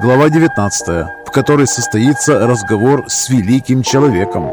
Глава 19, в которой состоится разговор с великим человеком.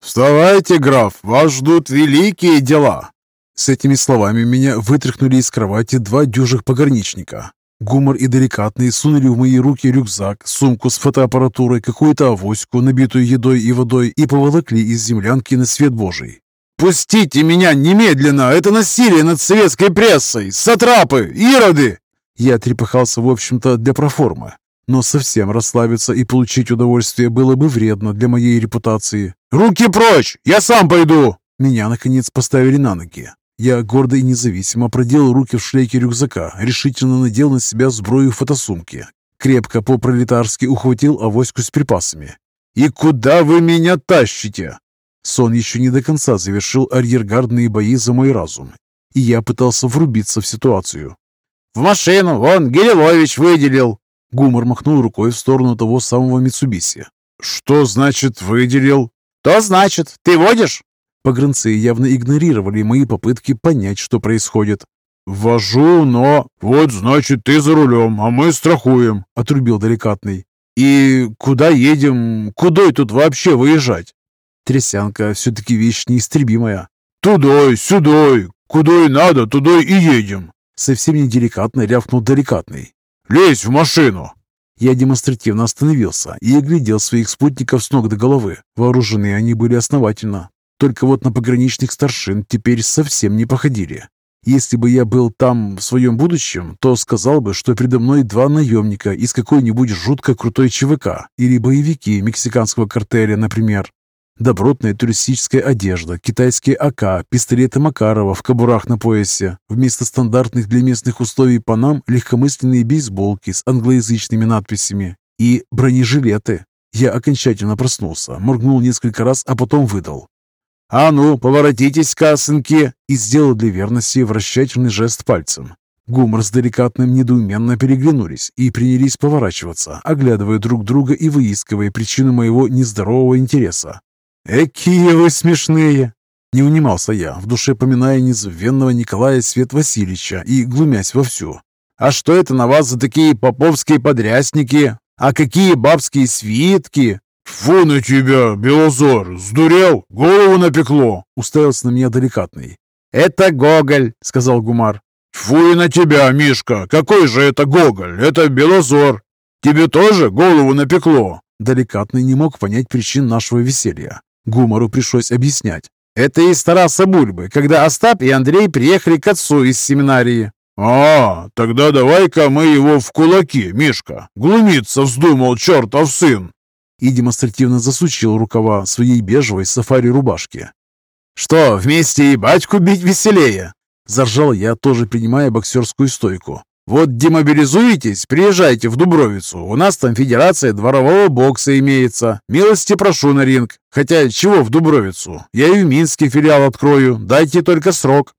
«Вставайте, граф, вас ждут великие дела!» С этими словами меня вытряхнули из кровати два дюжих пограничника. Гумор и деликатный сунули в мои руки рюкзак, сумку с фотоаппаратурой, какую-то авоську, набитую едой и водой, и поволокли из землянки на свет Божий. «Пустите меня немедленно! Это насилие над советской прессой! Сатрапы! Ироды!» Я трепыхался, в общем-то, для проформы. Но совсем расслабиться и получить удовольствие было бы вредно для моей репутации. «Руки прочь! Я сам пойду!» Меня, наконец, поставили на ноги. Я гордо и независимо проделал руки в шлейке рюкзака, решительно надел на себя сброю фотосумки. Крепко по-пролетарски ухватил авоську с припасами. «И куда вы меня тащите?» Сон еще не до конца завершил арьергардные бои за мой разум, и я пытался врубиться в ситуацию. «В машину! Вон, Гирилович выделил!» Гумор махнул рукой в сторону того самого Митсубиси. «Что значит выделил?» «То значит, ты водишь?» Погранцы явно игнорировали мои попытки понять, что происходит. «Вожу, но...» «Вот, значит, ты за рулем, а мы страхуем», — отрубил деликатный. «И куда едем? Куда тут вообще выезжать?» Трясянка все-таки вещь неистребимая. «Тудой, сюдой, куда и надо, туда и едем!» Совсем неделикатно рявкнул деликатный. «Лезь в машину!» Я демонстративно остановился и оглядел своих спутников с ног до головы. Вооружены они были основательно. Только вот на пограничных старшин теперь совсем не походили. Если бы я был там в своем будущем, то сказал бы, что передо мной два наемника из какой-нибудь жутко крутой ЧВК или боевики мексиканского картеля, например. Добротная туристическая одежда, китайские АК, пистолеты Макарова в кобурах на поясе. Вместо стандартных для местных условий панам легкомысленные бейсболки с англоязычными надписями и бронежилеты. Я окончательно проснулся, моргнул несколько раз, а потом выдал. «А ну, поворотитесь, касынки!» и сделал для верности вращательный жест пальцем. Гумор с деликатным недоуменно переглянулись и принялись поворачиваться, оглядывая друг друга и выискивая причину моего нездорового интереса. «Экие вы смешные!» Не унимался я, в душе поминая незабвенного Николая Свет Васильевича и глумясь вовсю. «А что это на вас за такие поповские подрясники? А какие бабские свитки?» «Фу на тебя, Белозор! Сдурел? Голову напекло!» Уставился на меня деликатный. «Это Гоголь!» — сказал Гумар. «Фу и на тебя, Мишка! Какой же это Гоголь? Это Белозор! Тебе тоже голову напекло?» Деликатный не мог понять причин нашего веселья. Гумору пришлось объяснять. Это из Тараса Бульбы, когда Остап и Андрей приехали к отцу из семинарии. «А, тогда давай-ка мы его в кулаки, Мишка! Глумиться вздумал чертов сын!» И демонстративно засучил рукава своей бежевой сафари-рубашки. «Что, вместе и батьку бить веселее?» Заржал я, тоже принимая боксерскую стойку. Вот демобилизуетесь, приезжайте в Дубровицу. У нас там федерация дворового бокса имеется. Милости прошу на ринг. Хотя чего в Дубровицу? Я и в Минске филиал открою. Дайте только срок».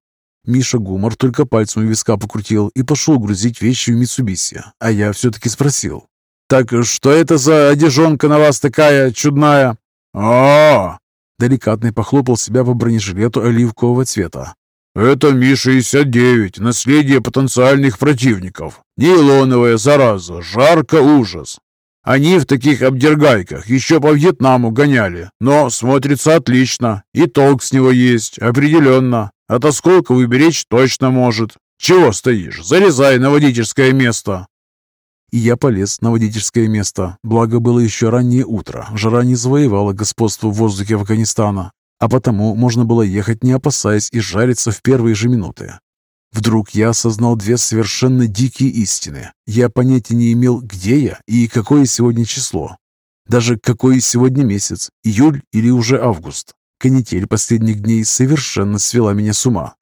Миша Гумор только пальцем у виска покрутил и пошел грузить вещи в Митсубиси. А я все-таки спросил. «Так что это за одежонка на вас такая чудная?» а, -а, -а Деликатный похлопал себя по бронежилету оливкового цвета. «Это Ми-69, наследие потенциальных противников. Нейлоновая зараза, жарко ужас. Они в таких обдергайках еще по Вьетнаму гоняли, но смотрится отлично, и толк с него есть, определенно. От осколков уберечь точно может. Чего стоишь? Залезай на водительское место!» И я полез на водительское место. Благо было еще раннее утро. Жара не завоевала господство в воздухе Афганистана а потому можно было ехать, не опасаясь и жариться в первые же минуты. Вдруг я осознал две совершенно дикие истины. Я понятия не имел, где я и какое сегодня число. Даже какой сегодня месяц, июль или уже август. Канитель последних дней совершенно свела меня с ума.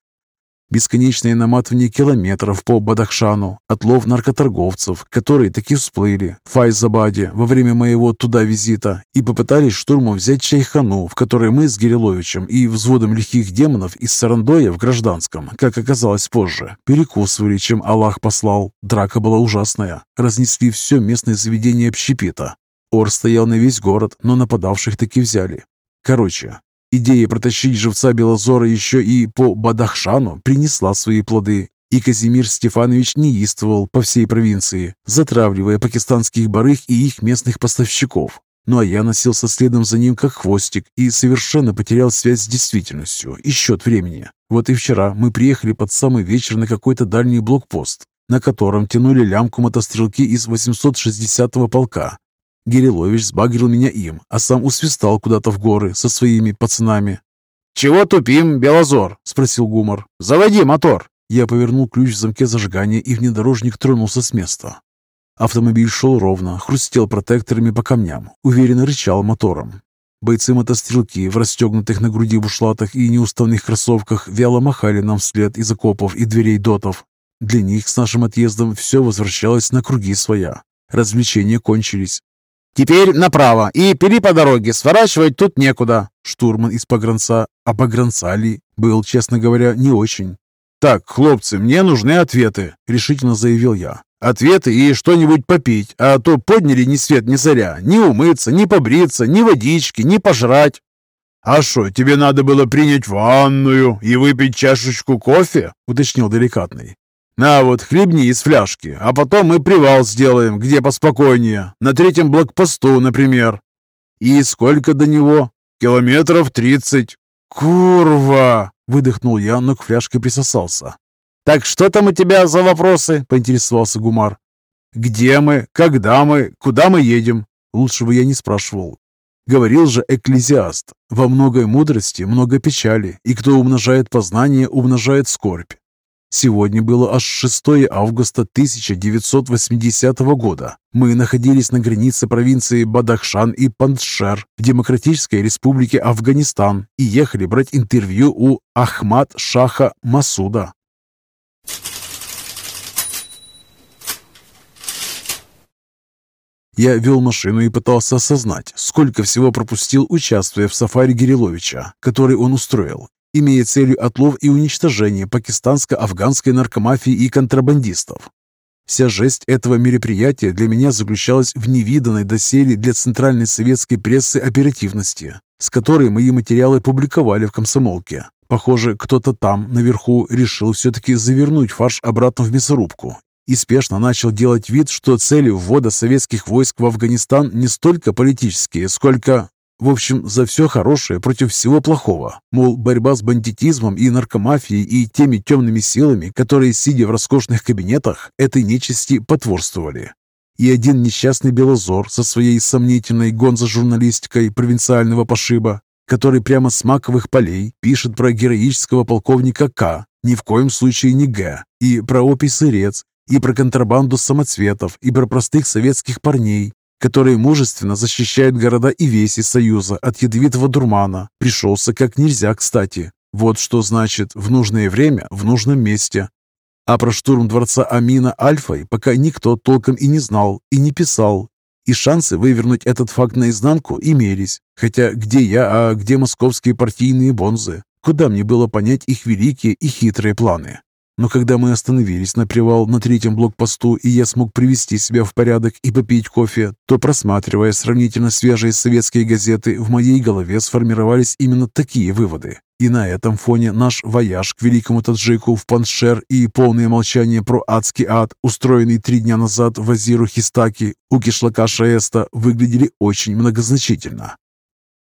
Бесконечное наматывание километров по Бадахшану, отлов наркоторговцев, которые таки всплыли в Файзабаде во время моего туда визита и попытались штурмом взять Чайхану, в которой мы с Гириловичем и взводом лихих демонов из Сарандоя в гражданском, как оказалось позже, перекусывали, чем Аллах послал. Драка была ужасная. Разнесли все местное заведение общепита. Ор стоял на весь город, но нападавших таки взяли. Короче, Идея протащить живца Белозора еще и по Бадахшану принесла свои плоды, и Казимир Стефанович неистовал по всей провинции, затравливая пакистанских барыг и их местных поставщиков. Ну а я носился следом за ним как хвостик и совершенно потерял связь с действительностью и счет времени. Вот и вчера мы приехали под самый вечер на какой-то дальний блокпост, на котором тянули лямку мотострелки из 860-го полка, Гирилович сбагрил меня им, а сам усвистал куда-то в горы со своими пацанами. «Чего тупим, Белозор?» – спросил Гумар. «Заводи мотор!» Я повернул ключ в замке зажигания, и внедорожник тронулся с места. Автомобиль шел ровно, хрустел протекторами по камням, уверенно рычал мотором. Бойцы-мотострелки в расстегнутых на груди бушлатах и неуставных кроссовках вяло махали нам вслед из окопов и дверей дотов. Для них с нашим отъездом все возвращалось на круги своя. Развлечения кончились. «Теперь направо и пили по дороге, сворачивать тут некуда». Штурман из погранца, а погранца ли, был, честно говоря, не очень. «Так, хлопцы, мне нужны ответы», — решительно заявил я. «Ответы и что-нибудь попить, а то подняли ни свет ни заря, ни умыться, ни побриться, ни водички, ни пожрать». «А что, тебе надо было принять ванную и выпить чашечку кофе?» — уточнил деликатный. «На вот, хлебни из фляжки, а потом мы привал сделаем, где поспокойнее. На третьем блокпосту, например». «И сколько до него?» «Километров тридцать». «Курва!» — выдохнул я, но к фляжке присосался. «Так что там у тебя за вопросы?» — поинтересовался Гумар. «Где мы? Когда мы? Куда мы едем?» Лучше бы я не спрашивал. Говорил же экклезиаст, во многой мудрости много печали, и кто умножает познание, умножает скорбь. Сегодня было аж 6 августа 1980 года. Мы находились на границе провинции Бадахшан и Пандшер в Демократической Республике Афганистан и ехали брать интервью у Ахмад Шаха Масуда. Я вел машину и пытался осознать, сколько всего пропустил, участвуя в сафари Гириловича, который он устроил, имея целью отлов и уничтожение пакистанско-афганской наркомафии и контрабандистов. Вся жесть этого мероприятия для меня заключалась в невиданной доселе для центральной советской прессы оперативности, с которой мои материалы публиковали в комсомолке. Похоже, кто-то там, наверху, решил все-таки завернуть фарш обратно в мясорубку и спешно начал делать вид, что цели ввода советских войск в Афганистан не столько политические, сколько в общем, за все хорошее против всего плохого. Мол, борьба с бандитизмом и наркомафией и теми темными силами, которые, сидя в роскошных кабинетах, этой нечисти потворствовали. И один несчастный Белозор со своей сомнительной гонзо-журналистикой провинциального пошиба, который прямо с маковых полей пишет про героического полковника К, ни в коем случае не Г, и про опий сырец, и про контрабанду самоцветов, и про простых советских парней, которые мужественно защищают города и веси Союза от ядовитого дурмана, пришелся как нельзя кстати. Вот что значит «в нужное время, в нужном месте». А про штурм дворца Амина Альфой пока никто толком и не знал, и не писал. И шансы вывернуть этот факт наизнанку имелись. Хотя где я, а где московские партийные бонзы? Куда мне было понять их великие и хитрые планы? Но когда мы остановились на привал на третьем блокпосту, и я смог привести себя в порядок и попить кофе, то, просматривая сравнительно свежие советские газеты, в моей голове сформировались именно такие выводы. И на этом фоне наш вояж к великому таджику в Панджшер и полное молчание про адский ад, устроенный три дня назад в Азиру Хистаки у кишлака Шаэста, выглядели очень многозначительно.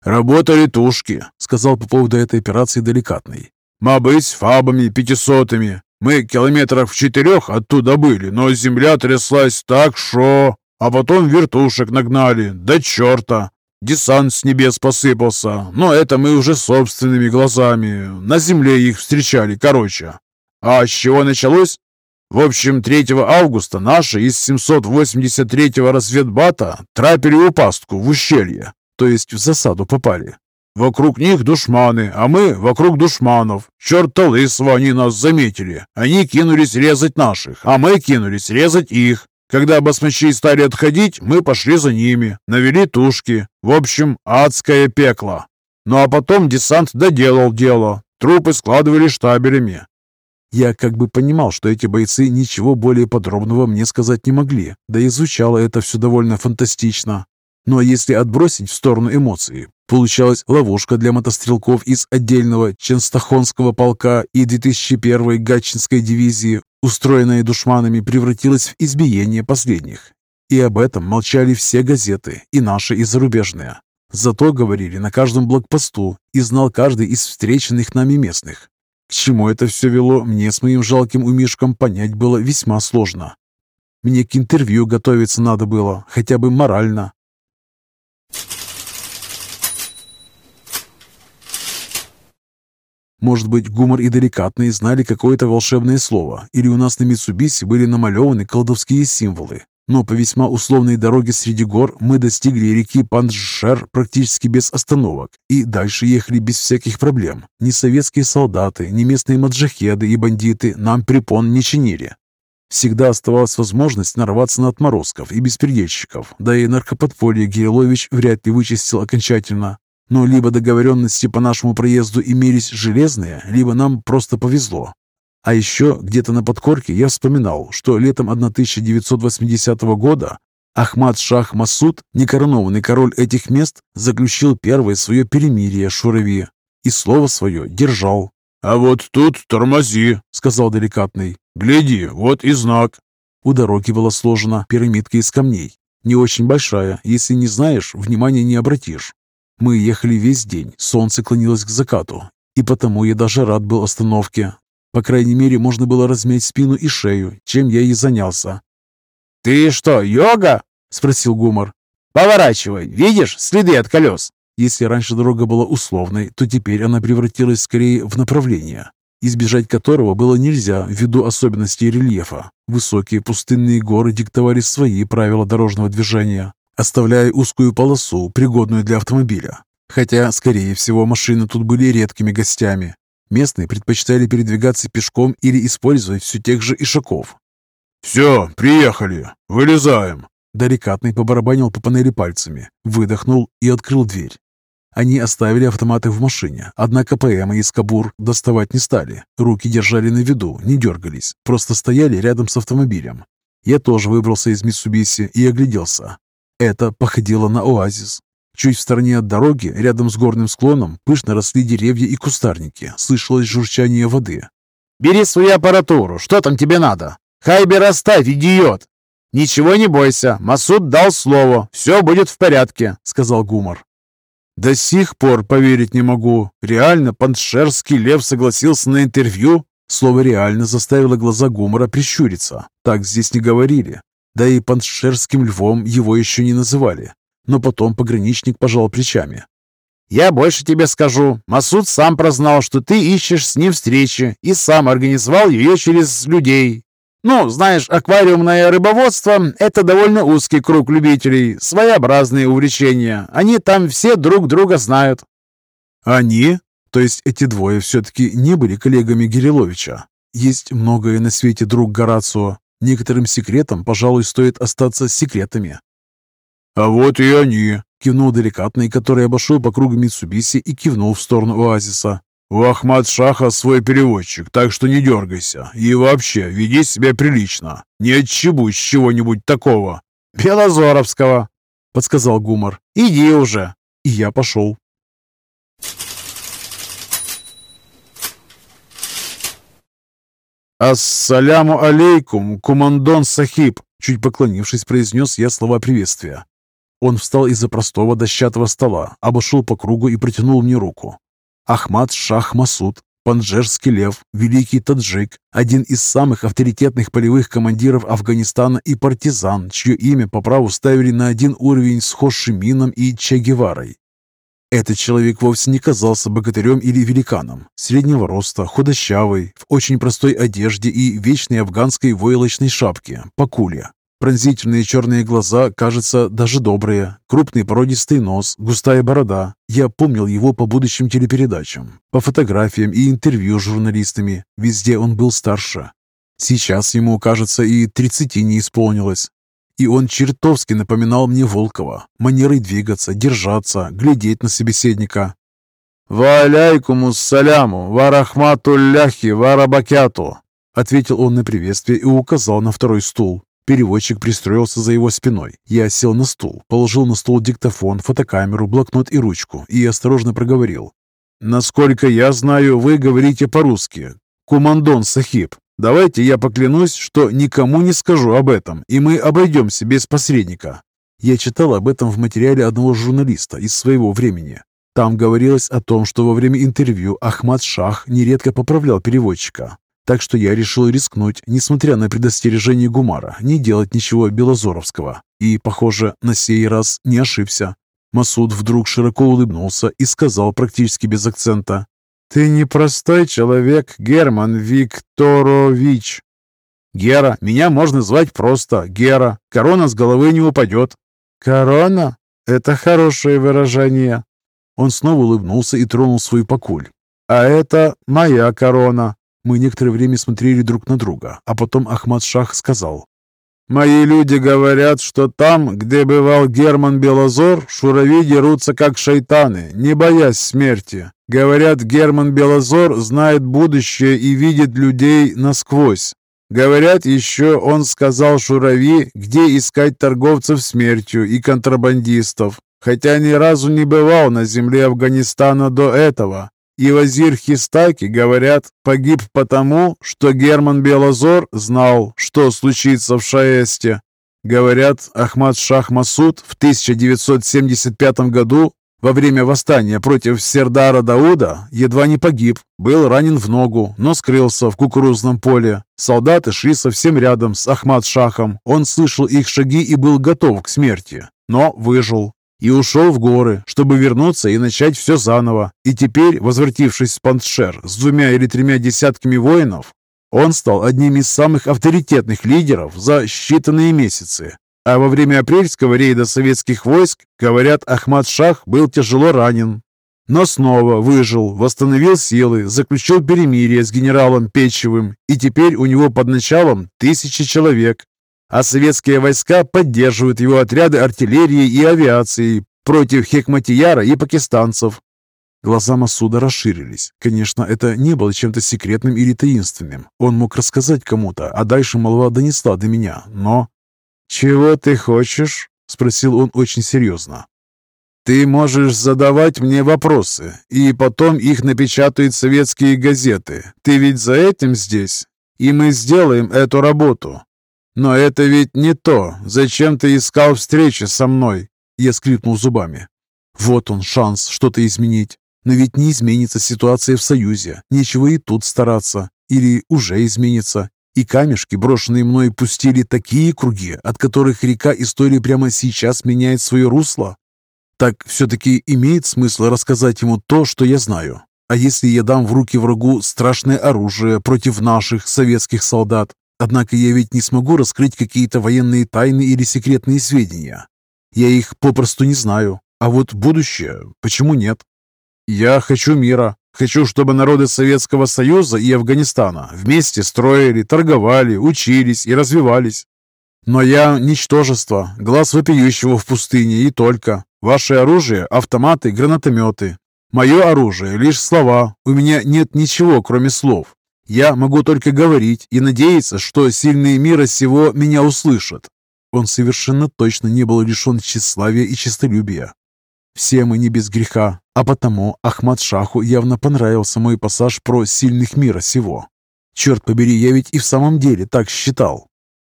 «Работали тушки», — сказал по поводу этой операции деликатный. «Мобы с фабами пятисотыми, мы километров в четырех оттуда были, но земля тряслась так, шо... А потом вертушек нагнали, да черта! Десант с небес посыпался, но это мы уже собственными глазами. На земле их встречали, короче. А с чего началось? В общем, 3 августа наши из 783-го разведбата трапили у пастку в ущелье, то есть в засаду попали. Вокруг них душманы, а мы вокруг душманов. Черта лысого они нас заметили. Они кинулись резать наших, а мы кинулись резать их. Когда басмачи стали отходить, мы пошли за ними, навели тушки. В общем, адское пекло. Ну а потом десант доделал дело. Трупы складывали штабелями. Я как бы понимал, что эти бойцы ничего более подробного мне сказать не могли, да и звучало это все довольно фантастично. Но если отбросить в сторону эмоции, Получалась ловушка для мотострелков из отдельного Ченстахонского полка и 2001-й Гатчинской дивизии, устроенная душманами, превратилась в избиение последних. И об этом молчали все газеты, и наши, и зарубежные. Зато говорили на каждом блокпосту, и знал каждый из встреченных нами местных. К чему это все вело, мне с моим жалким умишком понять было весьма сложно. Мне к интервью готовиться надо было, хотя бы морально. Может быть, гумор и деликатные знали какое-то волшебное слово, или у нас на Митсубиси были намалеваны колдовские символы. Но по весьма условной дороге среди гор мы достигли реки Панджшер практически без остановок и дальше ехали без всяких проблем. Ни советские солдаты, ни местные маджахеды и бандиты нам препон не чинили. Всегда оставалась возможность нарваться на отморозков и беспредельщиков, да и наркоподполье Гейлович вряд ли вычистил окончательно. Но либо договоренности по нашему проезду имелись железные, либо нам просто повезло. А еще где-то на подкорке я вспоминал, что летом 1980 года Ахмад Шах Масуд, некоронованный король этих мест, заключил первое свое перемирие Шурави и слово свое держал. «А вот тут тормози», — сказал деликатный. «Гляди, вот и знак». У дороги была сложена пирамидка из камней. Не очень большая, если не знаешь, внимания не обратишь. Мы ехали весь день, солнце клонилось к закату, и потому я даже рад был остановке. По крайней мере, можно было размять спину и шею, чем я и занялся. «Ты что, йога?» – спросил Гумар. «Поворачивай, видишь следы от колес?» Если раньше дорога была условной, то теперь она превратилась скорее в направление, избежать которого было нельзя ввиду особенностей рельефа. Высокие пустынные горы диктовали свои правила дорожного движения, оставляя узкую полосу, пригодную для автомобиля. Хотя, скорее всего, машины тут были редкими гостями. Местные предпочитали передвигаться пешком или использовать все тех же ишаков. «Все, приехали. Вылезаем». Деликатный побарабанил по панели пальцами, выдохнул и открыл дверь. Они оставили автоматы в машине, однако ПМ из кабур доставать не стали. Руки держали на виду, не дергались, просто стояли рядом с автомобилем. Я тоже выбрался из Митсубиси и огляделся. Это походило на оазис. Чуть в стороне от дороги, рядом с горным склоном, пышно росли деревья и кустарники, слышалось журчание воды. «Бери свою аппаратуру, что там тебе надо? Хайбер оставь, идиот!» «Ничего не бойся, Масуд дал слово, все будет в порядке», — сказал Гумар. «До сих пор поверить не могу. Реально паншерский лев согласился на интервью?» Слово «реально» заставило глаза Гумара прищуриться. Так здесь не говорили. Да и паншерским львом его еще не называли. Но потом пограничник пожал плечами. «Я больше тебе скажу. Масуд сам прознал, что ты ищешь с ним встречи, и сам организовал ее через людей. Ну, знаешь, аквариумное рыбоводство – это довольно узкий круг любителей, своеобразные увлечения. Они там все друг друга знают». «Они?» То есть эти двое все-таки не были коллегами Гириловича. Есть многое на свете, друг Горацио, Некоторым секретам, пожалуй, стоит остаться секретами. «А вот и они!» — кивнул деликатный, который обошел по кругу Митсубиси и кивнул в сторону оазиса. «У Ахмад Шаха свой переводчик, так что не дергайся. И вообще, веди себя прилично. Не отчебусь чего-нибудь такого». «Белозоровского», — подсказал Гумар. «Иди уже». И я пошел. «Ассаляму алейкум, кумандон Сахиб!» Чуть поклонившись, произнес я слова приветствия. Он встал из-за простого дощатого стола, обошел по кругу и протянул мне руку. Ахмад Шах Масуд, Панджерский лев, великий таджик, один из самых авторитетных полевых командиров Афганистана и партизан, чье имя по праву ставили на один уровень с Хошимином и Че Геварой. Этот человек вовсе не казался богатырем или великаном. Среднего роста, худощавый, в очень простой одежде и вечной афганской войлочной шапке, покуле. Пронзительные черные глаза, кажется, даже добрые. Крупный породистый нос, густая борода. Я помнил его по будущим телепередачам, по фотографиям и интервью с журналистами. Везде он был старше. Сейчас ему, кажется, и тридцати не исполнилось. И он чертовски напоминал мне Волкова. Манерой двигаться, держаться, глядеть на собеседника. «Ва аляйкумус саляму, ва рахматулляхи, ва рабакяту», ответил он на приветствие и указал на второй стул. Переводчик пристроился за его спиной. Я сел на стул, положил на стол диктофон, фотокамеру, блокнот и ручку и осторожно проговорил. «Насколько я знаю, вы говорите по-русски. Кумандон Сахиб. Давайте я поклянусь, что никому не скажу об этом, и мы обойдемся без посредника». Я читал об этом в материале одного журналиста из своего времени. Там говорилось о том, что во время интервью Ахмад Шах нередко поправлял переводчика. Так что я решил рискнуть, несмотря на предостережение Гумара, не делать ничего белозоровского. И, похоже, на сей раз не ошибся. Масуд вдруг широко улыбнулся и сказал практически без акцента. «Ты непростой человек, Герман Викторович». «Гера, меня можно звать просто Гера. Корона с головы не упадет». «Корона? Это хорошее выражение». Он снова улыбнулся и тронул свою покуль. «А это моя корона. Мы некоторое время смотрели друг на друга, а потом Ахмад Шах сказал. «Мои люди говорят, что там, где бывал Герман Белозор, шурави дерутся как шайтаны, не боясь смерти. Говорят, Герман Белозор знает будущее и видит людей насквозь. Говорят, еще он сказал Шурави, где искать торговцев смертью и контрабандистов, хотя ни разу не бывал на земле Афганистана до этого. И вазир Хистаки, говорят, погиб потому, что Герман Белозор знал, что случится в Шаэсте. Говорят, Ахмад Шах Масуд в 1975 году во время восстания против Сердара Дауда едва не погиб, был ранен в ногу, но скрылся в кукурузном поле. Солдаты шли совсем рядом с Ахмад Шахом. Он слышал их шаги и был готов к смерти, но выжил и ушел в горы, чтобы вернуться и начать все заново. И теперь, возвратившись в Пантшер с двумя или тремя десятками воинов, он стал одним из самых авторитетных лидеров за считанные месяцы. А во время апрельского рейда советских войск, говорят, Ахмад Шах был тяжело ранен. Но снова выжил, восстановил силы, заключил перемирие с генералом Печевым, и теперь у него под началом тысячи человек, а советские войска поддерживают его отряды артиллерии и авиации против Хекматияра и пакистанцев. Глаза Масуда расширились. Конечно, это не было чем-то секретным или таинственным. Он мог рассказать кому-то, а дальше молва донесла до меня. Но... «Чего ты хочешь?» — спросил он очень серьезно. «Ты можешь задавать мне вопросы, и потом их напечатают советские газеты. Ты ведь за этим здесь, и мы сделаем эту работу. «Но это ведь не то. Зачем ты искал встречи со мной?» Я скрипнул зубами. «Вот он, шанс что-то изменить. Но ведь не изменится ситуация в Союзе. Нечего и тут стараться. Или уже изменится. И камешки, брошенные мной, пустили такие круги, от которых река истории прямо сейчас меняет свое русло. Так все-таки имеет смысл рассказать ему то, что я знаю. А если я дам в руки врагу страшное оружие против наших советских солдат, Однако я ведь не смогу раскрыть какие-то военные тайны или секретные сведения. Я их попросту не знаю. А вот будущее, почему нет? Я хочу мира. Хочу, чтобы народы Советского Союза и Афганистана вместе строили, торговали, учились и развивались. Но я ничтожество, глаз вопиющего в пустыне и только. Ваше оружие – автоматы, гранатометы. Мое оружие – лишь слова. У меня нет ничего, кроме слов. Я могу только говорить и надеяться, что сильные мира сего меня услышат. Он совершенно точно не был лишен тщеславия и честолюбия. Все мы не без греха, а потому Ахмад Шаху явно понравился мой пассаж про сильных мира сего. Черт побери, я ведь и в самом деле так считал.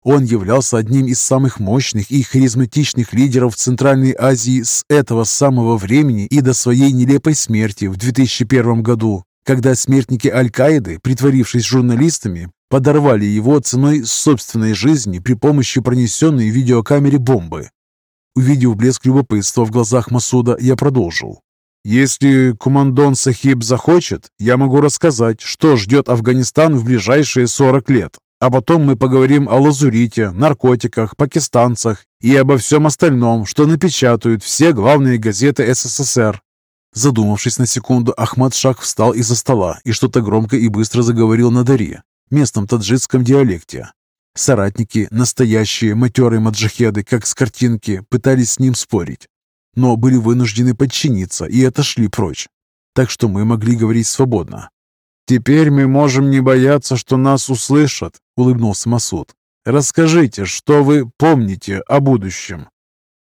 Он являлся одним из самых мощных и харизматичных лидеров Центральной Азии с этого самого времени и до своей нелепой смерти в 2001 году, когда смертники Аль-Каиды, притворившись журналистами, подорвали его ценой собственной жизни при помощи пронесенной в видеокамере бомбы. Увидев блеск любопытства в глазах Масуда, я продолжил. «Если Кумандон Сахиб захочет, я могу рассказать, что ждет Афганистан в ближайшие 40 лет. А потом мы поговорим о лазурите, наркотиках, пакистанцах и обо всем остальном, что напечатают все главные газеты СССР. Задумавшись на секунду, Ахмад Шах встал из-за стола и что-то громко и быстро заговорил на Даре, местном таджикском диалекте. Соратники, настоящие матерые маджахеды, как с картинки, пытались с ним спорить, но были вынуждены подчиниться и отошли прочь. Так что мы могли говорить свободно. «Теперь мы можем не бояться, что нас услышат», — улыбнулся Масуд. Расскажите, что вы помните о будущем».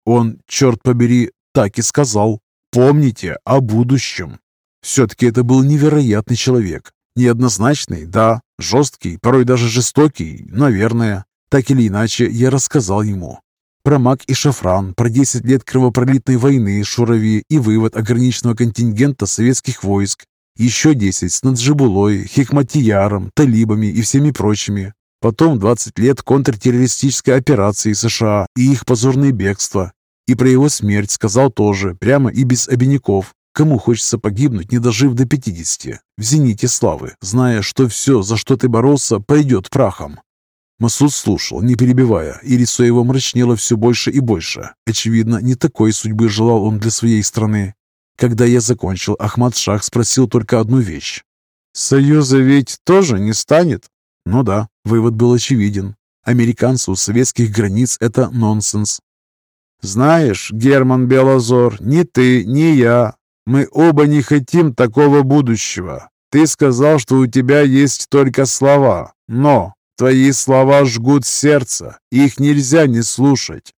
Он, черт побери, так и сказал. «Помните о будущем». Все-таки это был невероятный человек. Неоднозначный, да, жесткий, порой даже жестокий, наверное. Так или иначе, я рассказал ему. Про маг и шафран, про 10 лет кровопролитной войны, Шурави и вывод ограниченного контингента советских войск. Еще 10 с Наджибулой, Хикматияром, талибами и всеми прочими. Потом 20 лет контртеррористической операции США и их позорное бегство. И про его смерть сказал тоже, прямо и без обиняков. Кому хочется погибнуть, не дожив до 50, в зените славы, зная, что все, за что ты боролся, пойдет прахом? Масуд слушал, не перебивая, и лицо его мрачнело все больше и больше. Очевидно, не такой судьбы желал он для своей страны. Когда я закончил, Ахмад Шах спросил только одну вещь. «Союза ведь тоже не станет?» Ну да, вывод был очевиден. Американцы у советских границ – это нонсенс. «Знаешь, Герман Белозор, ни ты, ни я мы оба не хотим такого будущего. Ты сказал, что у тебя есть только слова, но твои слова жгут сердце, их нельзя не слушать.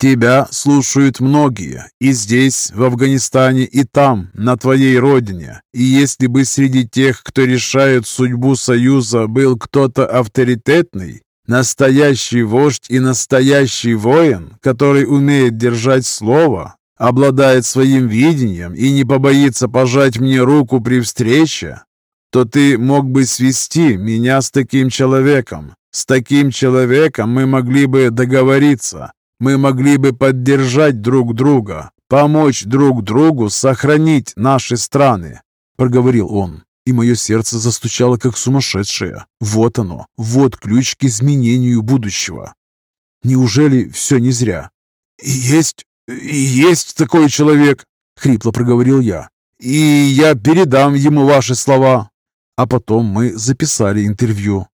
Тебя слушают многие, и здесь, в Афганистане, и там, на твоей родине. И если бы среди тех, кто решает судьбу Союза, был кто-то авторитетный, настоящий вождь и настоящий воин, который умеет держать слово, обладает своим видением и не побоится пожать мне руку при встрече, то ты мог бы свести меня с таким человеком. С таким человеком мы могли бы договориться. Мы могли бы поддержать друг друга, помочь друг другу сохранить наши страны», — проговорил он. И мое сердце застучало, как сумасшедшее. Вот оно, вот ключ к изменению будущего. Неужели все не зря? «Есть «Есть такой человек», — хрипло проговорил я. «И я передам ему ваши слова». А потом мы записали интервью.